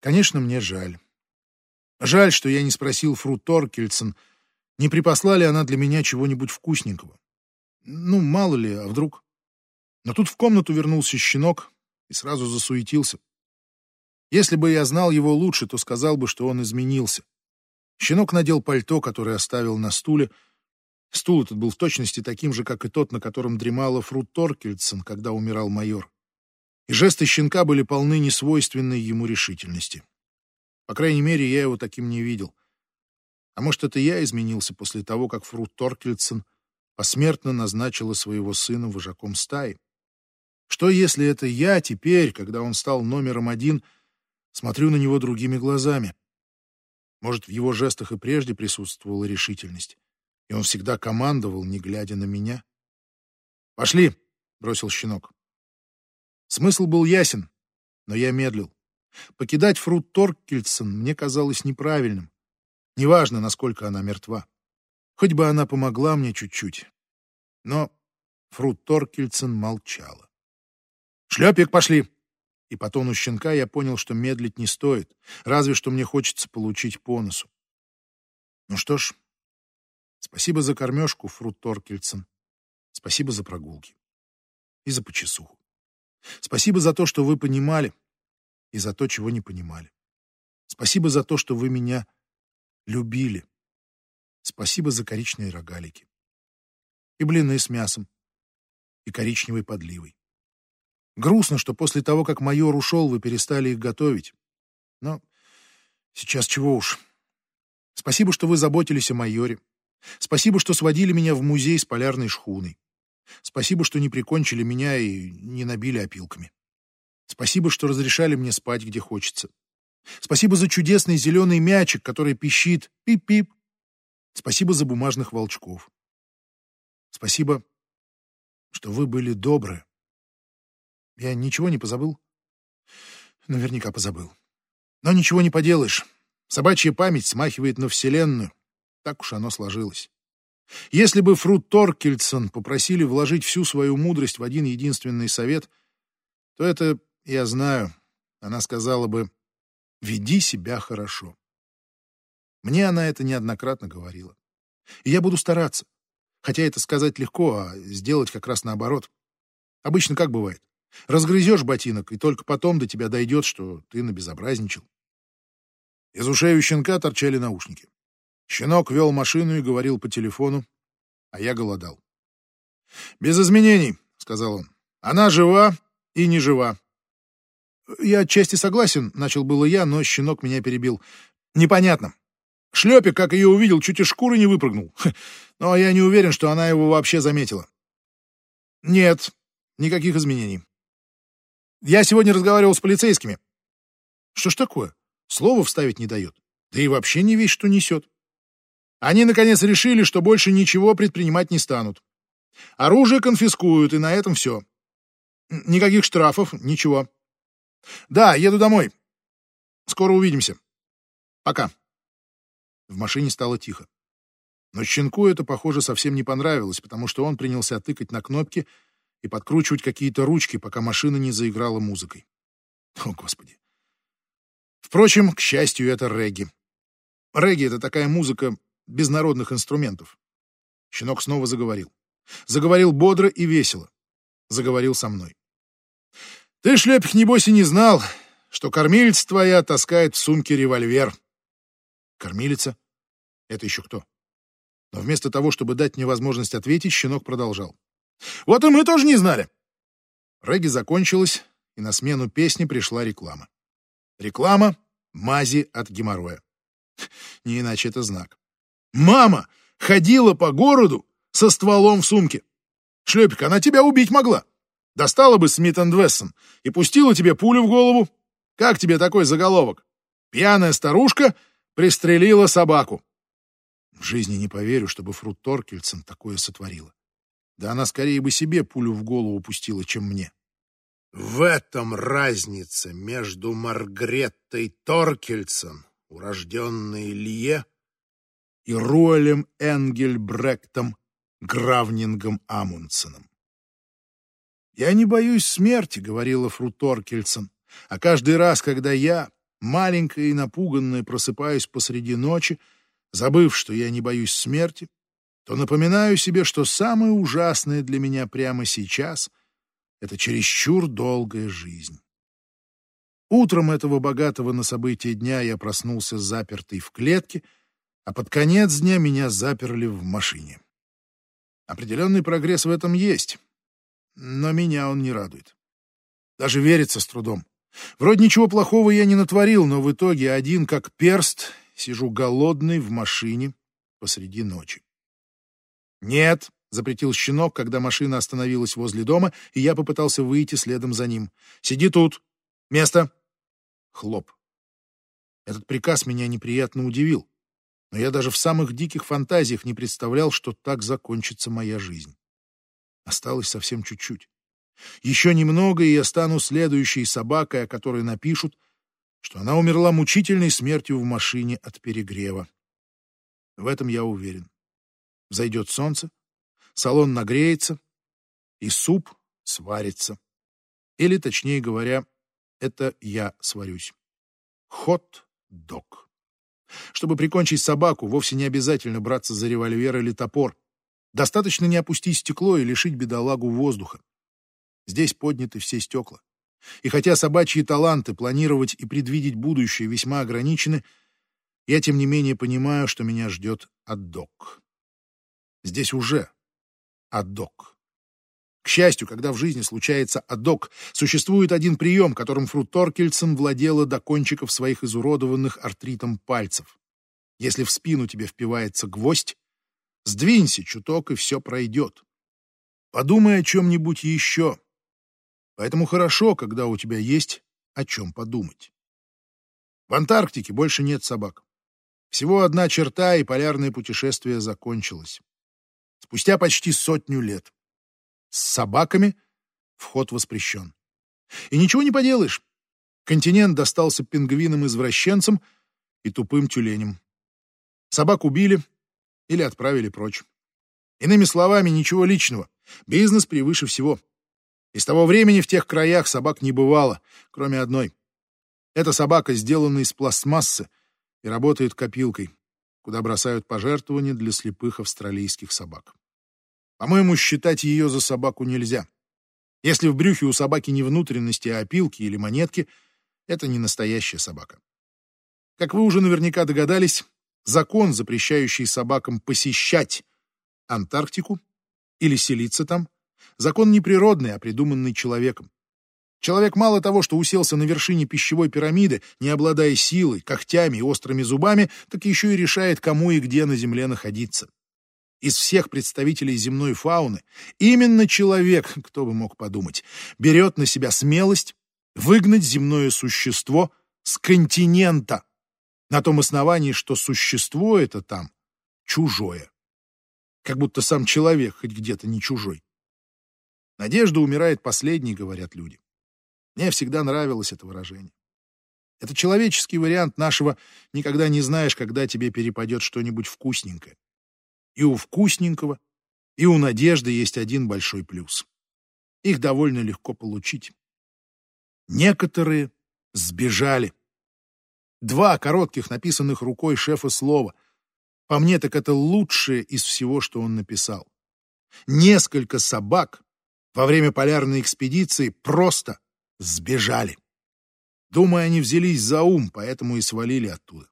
Конечно, мне жаль. Жаль, что я не спросил Фру Торкельсон, не припасла ли она для меня чего-нибудь вкусненького. Ну, мало ли, а вдруг... Но тут в комнату вернулся щенок и сразу засуетился. Если бы я знал его лучше, то сказал бы, что он изменился. Щенок надел пальто, которое оставил на стуле. Стул этот был в точности таким же, как и тот, на котором дремала Фру Торкельсон, когда умирал майор. И жесты щенка были полны несвойственной ему решительности. По крайней мере, я его таким не видел. А может, это я изменился после того, как Фру Торкельсон посмертно назначила своего сына вожаком стаи? Что, если это я теперь, когда он стал номером один, смотрю на него другими глазами? Может, в его жестах и прежде присутствовала решительность, и он всегда командовал, не глядя на меня? «Пошли!» — бросил щенок. Смысл был ясен, но я медлил. Покидать Фрут Торкельсон мне казалось неправильным. Неважно, насколько она мертва. Хоть бы она помогла мне чуть-чуть. Но Фрут Торкельсон молчала. «Шлепик, пошли!» И по тону щенка я понял, что медлить не стоит, разве что мне хочется получить по носу. Ну что ж, спасибо за кормежку, Фрут Торкельсон. Спасибо за прогулки. И за почесуху. Спасибо за то, что вы понимали, и за то, чего не понимали. Спасибо за то, что вы меня любили. Спасибо за коричневые рогалики. И блины с мясом, и коричневой подливой. Грустно, что после того, как майор ушел, вы перестали их готовить. Но сейчас чего уж. Спасибо, что вы заботились о майоре. Спасибо, что сводили меня в музей с полярной шхуной. Спасибо, что не прикончили меня и не набили опилками. Спасибо, что разрешали мне спать, где хочется. Спасибо за чудесный зеленый мячик, который пищит пип-пип. Спасибо за бумажных волчков. Спасибо, что вы были добры. Я ничего не позабыл? Наверняка позабыл. Но ничего не поделаешь. Собачья память смахивает на Вселенную. Так уж оно сложилось. Если бы Фрут Торкельсон попросили вложить всю свою мудрость в один единственный совет, то это, я знаю, она сказала бы «Веди себя хорошо». Мне она это неоднократно говорила. И я буду стараться. Хотя это сказать легко, а сделать как раз наоборот. Обычно как бывает? Разгрызешь ботинок, и только потом до тебя дойдет, что ты набезобразничал. Из ушей у щенка торчали наушники. Щенок вел машину и говорил по телефону, а я голодал. «Без изменений», — сказал он. «Она жива и не жива». «Я отчасти согласен», — начал было я, но щенок меня перебил. «Непонятно. Шлепик, как ее увидел, чуть из шкуры не выпрыгнул. Но я не уверен, что она его вообще заметила». «Нет, никаких изменений. Я сегодня разговаривал с полицейскими. Что ж такое? Слово вставить не дает. Да и вообще не весь что несет. Они, наконец, решили, что больше ничего предпринимать не станут. Оружие конфискуют, и на этом все. Никаких штрафов, ничего. Да, еду домой. Скоро увидимся. Пока. В машине стало тихо. Но щенку это, похоже, совсем не понравилось, потому что он принялся тыкать на кнопки, и подкручивать какие-то ручки, пока машина не заиграла музыкой. О, Господи. Впрочем, к счастью, это регги. Регги — это такая музыка без народных инструментов. Щенок снова заговорил. Заговорил бодро и весело. Заговорил со мной. Ты, шлепих, небось, и не знал, что кормилица твоя таскает в сумке револьвер. Кормилица? Это еще кто? Но вместо того, чтобы дать мне возможность ответить, щенок продолжал. Вот и мы тоже не знали. Регги закончилась, и на смену песни пришла реклама. Реклама мази от геморроя. Не иначе это знак. Мама ходила по городу со стволом в сумке. Шлепик, она тебя убить могла. Достала бы Смит энд Вессон и пустила тебе пулю в голову. Как тебе такой заголовок? Пьяная старушка пристрелила собаку. В жизни не поверю, чтобы Фрут Торкельсон такое сотворила. Да она скорее бы себе пулю в голову пустила, чем мне. В этом разница между Маргреттой Торкельсон, урожденной Лье, и Руэлем Энгельбректом Гравнингом Амундсеном. «Я не боюсь смерти», — говорила Фру Торкельсон, «а каждый раз, когда я, маленькая и напуганная, просыпаюсь посреди ночи, забыв, что я не боюсь смерти, то напоминаю себе, что самое ужасное для меня прямо сейчас — это чересчур долгая жизнь. Утром этого богатого на события дня я проснулся запертый в клетке, а под конец дня меня заперли в машине. Определенный прогресс в этом есть, но меня он не радует. Даже верится с трудом. Вроде ничего плохого я не натворил, но в итоге один как перст сижу голодный в машине посреди ночи. «Нет», — запретил щенок, когда машина остановилась возле дома, и я попытался выйти следом за ним. «Сиди тут. Место». Хлоп. Этот приказ меня неприятно удивил, но я даже в самых диких фантазиях не представлял, что так закончится моя жизнь. Осталось совсем чуть-чуть. Еще немного, и я стану следующей собакой, о которой напишут, что она умерла мучительной смертью в машине от перегрева. В этом я уверен. Зайдет солнце, салон нагреется, и суп сварится. Или, точнее говоря, это я сварюсь. Хот-дог. Чтобы прикончить собаку, вовсе не обязательно браться за револьвер или топор. Достаточно не опустить стекло и лишить бедолагу воздуха. Здесь подняты все стекла. И хотя собачьи таланты планировать и предвидеть будущее весьма ограничены, я тем не менее понимаю, что меня ждет отдок. Здесь уже отдок. К счастью, когда в жизни случается адок, существует один прием, которым Фру Торкельсон владела до кончиков своих изуродованных артритом пальцев. Если в спину тебе впивается гвоздь, сдвинься чуток, и все пройдет. Подумай о чем-нибудь еще. Поэтому хорошо, когда у тебя есть о чем подумать. В Антарктике больше нет собак. Всего одна черта, и полярное путешествие закончилось. Спустя почти сотню лет. С собаками вход воспрещен. И ничего не поделаешь. Континент достался пингвинам-извращенцам и тупым тюленям. Собак убили или отправили прочь. Иными словами, ничего личного. Бизнес превыше всего. И с того времени в тех краях собак не бывало, кроме одной. Эта собака сделана из пластмассы и работает копилкой, куда бросают пожертвования для слепых австралийских собак. По-моему, считать ее за собаку нельзя. Если в брюхе у собаки не внутренности, а опилки или монетки, это не настоящая собака. Как вы уже наверняка догадались, закон, запрещающий собакам посещать Антарктику или селиться там, закон не природный, а придуманный человеком. Человек мало того, что уселся на вершине пищевой пирамиды, не обладая силой, когтями и острыми зубами, так еще и решает, кому и где на Земле находиться из всех представителей земной фауны, именно человек, кто бы мог подумать, берет на себя смелость выгнать земное существо с континента на том основании, что существо это там чужое. Как будто сам человек хоть где-то не чужой. Надежда умирает последней, говорят люди. Мне всегда нравилось это выражение. Это человеческий вариант нашего «никогда не знаешь, когда тебе перепадет что-нибудь вкусненькое». И у вкусненького, и у надежды есть один большой плюс. Их довольно легко получить. Некоторые сбежали. Два коротких, написанных рукой шефа слова. По мне, так это лучшее из всего, что он написал. Несколько собак во время полярной экспедиции просто сбежали. Думаю, они взялись за ум, поэтому и свалили оттуда.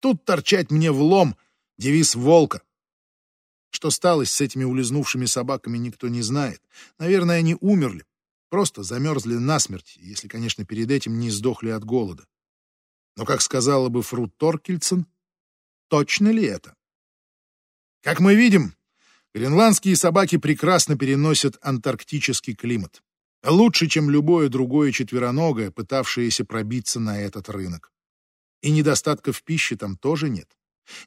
Тут торчать мне в лом девиз волка. Что стало с этими улизнувшими собаками, никто не знает. Наверное, они умерли, просто замерзли насмерть, если, конечно, перед этим не сдохли от голода. Но, как сказала бы Фрут Торкельсон, точно ли это? Как мы видим, гренландские собаки прекрасно переносят антарктический климат. Лучше, чем любое другое четвероногое, пытавшееся пробиться на этот рынок. И недостатков пищи там тоже нет.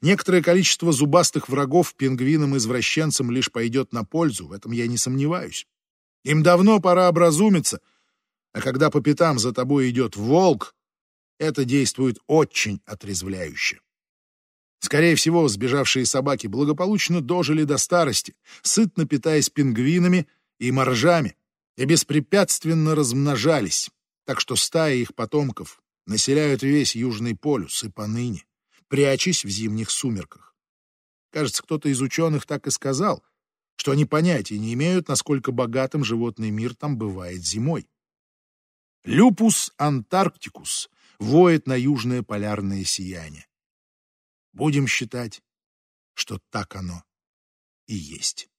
Некоторое количество зубастых врагов пингвинам-извращенцам лишь пойдет на пользу, в этом я не сомневаюсь. Им давно пора образумиться, а когда по пятам за тобой идет волк, это действует очень отрезвляюще. Скорее всего, сбежавшие собаки благополучно дожили до старости, сытно питаясь пингвинами и моржами, и беспрепятственно размножались, так что стая их потомков населяют весь Южный полюс и поныне, прячась в зимних сумерках. Кажется, кто-то из ученых так и сказал, что они понятия не имеют, насколько богатым животный мир там бывает зимой. Люпус антарктикус воет на южное полярное сияние. Будем считать, что так оно и есть.